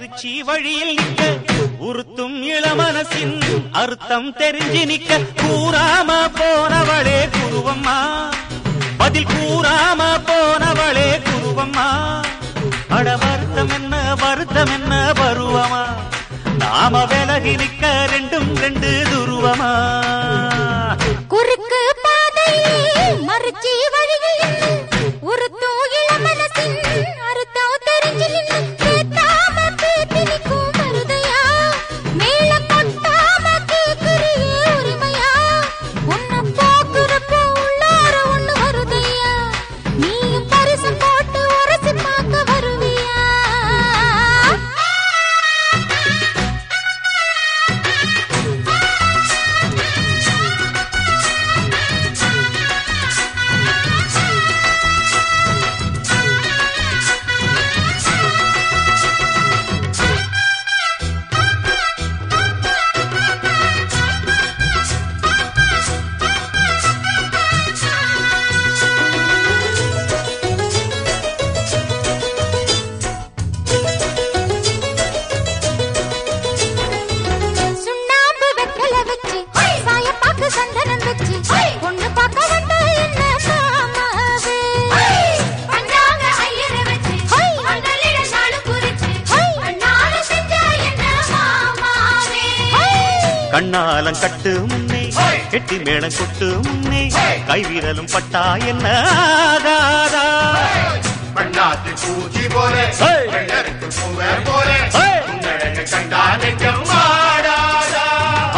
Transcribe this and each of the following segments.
மறுச்சி வழியில் நிக்க உறுத்தும் இளமனசின் அர்த்தம் தெரிஞ்சு நிக்க கூறாம போனவளே குருவம்மா பதில் கூறாம போனவளே குருவம்மா. அட வருத்தம் என்ன வருத்தம் என்ன பருவமா நாம விலகி நிக்க ரெண்டும் ரெண்டு துருவமா குறுக்கு கண்ணாலம் கட்டு முன்னே கெட்டி மேளம் கொட்டு முன்னே கைவிரலும் பட்டா என்ன? பண்ணாத்து பூச்சி போல ஹே! வெள்ளருக்கு பூவே போல ஹே! உன்னழகு கண்டா நெஞ்சம் ஆடாதா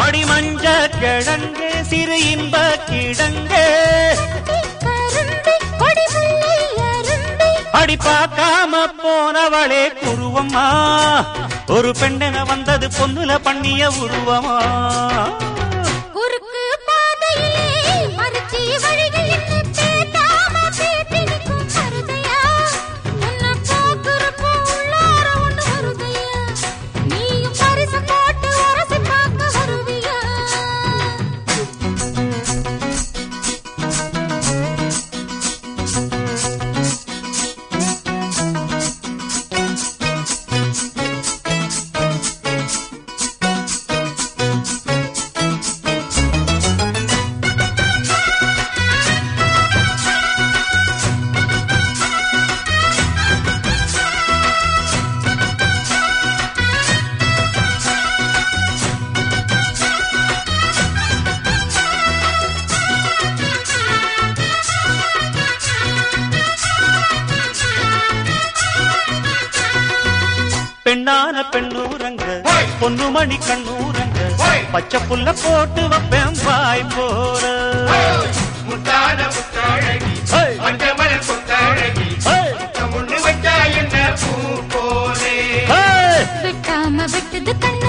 அடி மஞ்ச கிழங்கே சிறு இன்ப கிடங்கே. அப்படி பார்க்காம போனவளே குருவம்மா. ஒரு பெண்ணென வந்தது பொண்ணுல பண்ணிய உருவமா. பெண்ணான பெண்ணூரங்க பொண்ணு மணி கண்ணூரங்க! பச்சை புல்ல போட்டு வைப்பேன் வாய் போற முத்தான முத்தாழகி! மஞ்சமல கொத்தாழகி! முன்னு வச்சா என்ன பூ போலே! விட்டாம விட்டது கண்ணு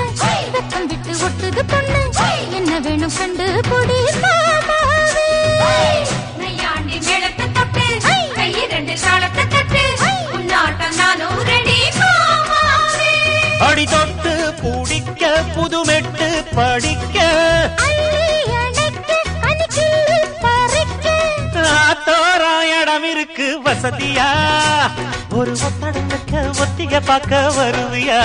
படிக்க. அள்ளி இடம் இருக்கு வசதியா? ஒரு ஒத்தடத்துக்க ஒத்திக பார்க்க வருவியா?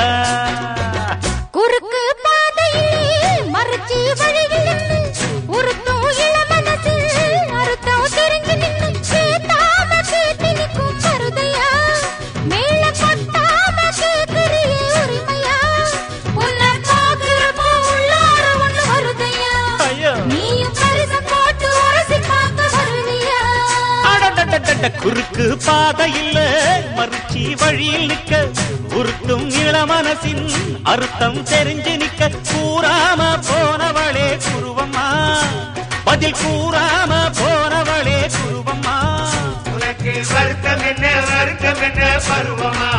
குறுக்கு பாதையில் மறுச்சி வழியில் அடடடடட, குறுக்கு பாதையில் மறுச்சி வழியில் நிக்க உருட்டும் இளமனசின் அர்த்தம் தெரிஞ்சு நிக்க கூறாம போனவளே குருவம்மா. பதில் கூறாம போனவளே குருவம்மா. உனக்கு வருத்தம் என்ன வருத்தம் என்ன பருவமா?